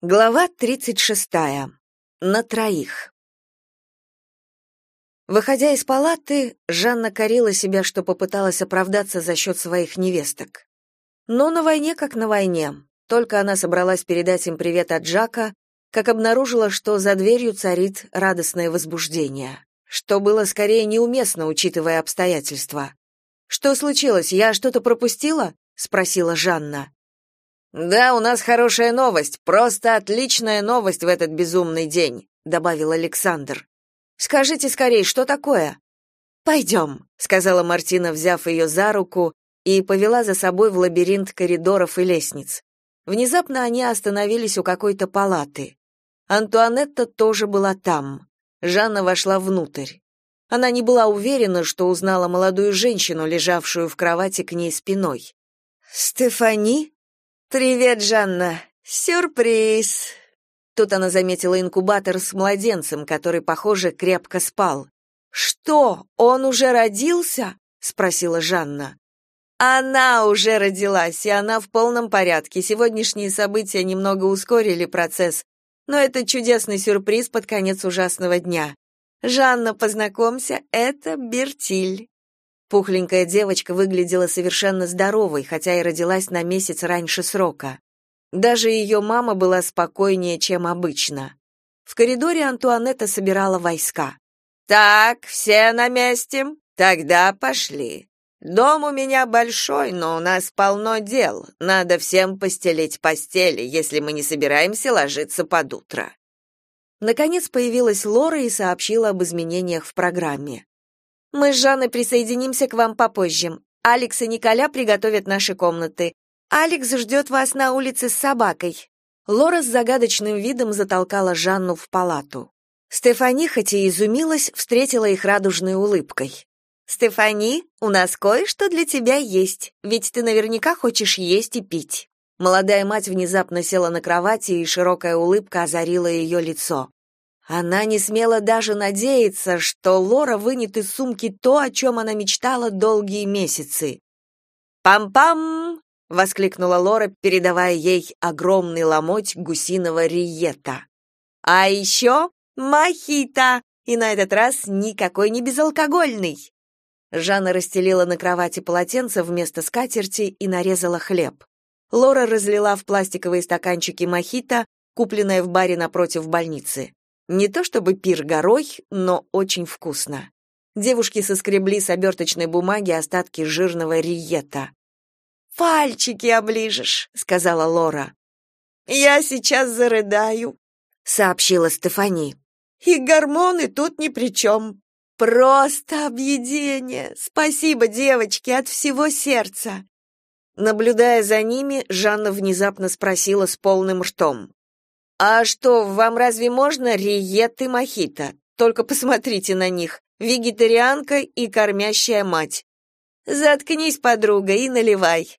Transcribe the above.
Глава 36. На троих. Выходя из палаты, Жанна корила себя, что попыталась оправдаться за счет своих невесток. Но на войне как на войне. Только она собралась передать им привет от Джака, как обнаружила, что за дверью царит радостное возбуждение, что было скорее неуместно, учитывая обстоятельства. «Что случилось? Я что-то пропустила?» — спросила Жанна. Да, у нас хорошая новость, просто отличная новость в этот безумный день, добавил Александр. Скажите скорее, что такое? «Пойдем», — сказала Мартина, взяв ее за руку и повела за собой в лабиринт коридоров и лестниц. Внезапно они остановились у какой-то палаты. Антуанетта тоже была там. Жанна вошла внутрь. Она не была уверена, что узнала молодую женщину, лежавшую в кровати к ней спиной. «Стефани?» «Привет, Жанна! Сюрприз!» Тут она заметила инкубатор с младенцем, который, похоже, крепко спал. «Что, он уже родился?» — спросила Жанна. «Она уже родилась, и она в полном порядке. Сегодняшние события немного ускорили процесс, но это чудесный сюрприз под конец ужасного дня. Жанна, познакомься, это Бертиль». Пухленькая девочка выглядела совершенно здоровой, хотя и родилась на месяц раньше срока. Даже ее мама была спокойнее, чем обычно. В коридоре Антуанетта собирала войска. «Так, все на месте? Тогда пошли. Дом у меня большой, но у нас полно дел. Надо всем постелить постели, если мы не собираемся ложиться под утро». Наконец появилась Лора и сообщила об изменениях в программе. Мы с Жанной присоединимся к вам попозже. Алекс и Николя приготовят наши комнаты. Алекс ждет вас на улице с собакой». Лора с загадочным видом затолкала Жанну в палату. Стефани, хоть и изумилась, встретила их радужной улыбкой. «Стефани, у нас кое-что для тебя есть, ведь ты наверняка хочешь есть и пить». Молодая мать внезапно села на кровати, и широкая улыбка озарила ее лицо. Она не смела даже надеяться, что Лора вынет из сумки то, о чем она мечтала долгие месяцы. «Пам-пам!» — воскликнула Лора, передавая ей огромный ломоть гусиного риета. «А еще мохито! И на этот раз никакой не безалкогольный!» Жанна расстелила на кровати полотенце вместо скатерти и нарезала хлеб. Лора разлила в пластиковые стаканчики мохито, купленное в баре напротив больницы. Не то чтобы пир горой, но очень вкусно. Девушки соскребли с оберточной бумаги остатки жирного риета. «Пальчики оближешь», — сказала Лора. «Я сейчас зарыдаю», — сообщила Стефани. «И гормоны тут ни при чем. Просто объедение. Спасибо, девочки, от всего сердца». Наблюдая за ними, Жанна внезапно спросила с полным ртом. «А что, вам разве можно риет и мохито? Только посмотрите на них. Вегетарианка и кормящая мать». «Заткнись, подруга, и наливай»,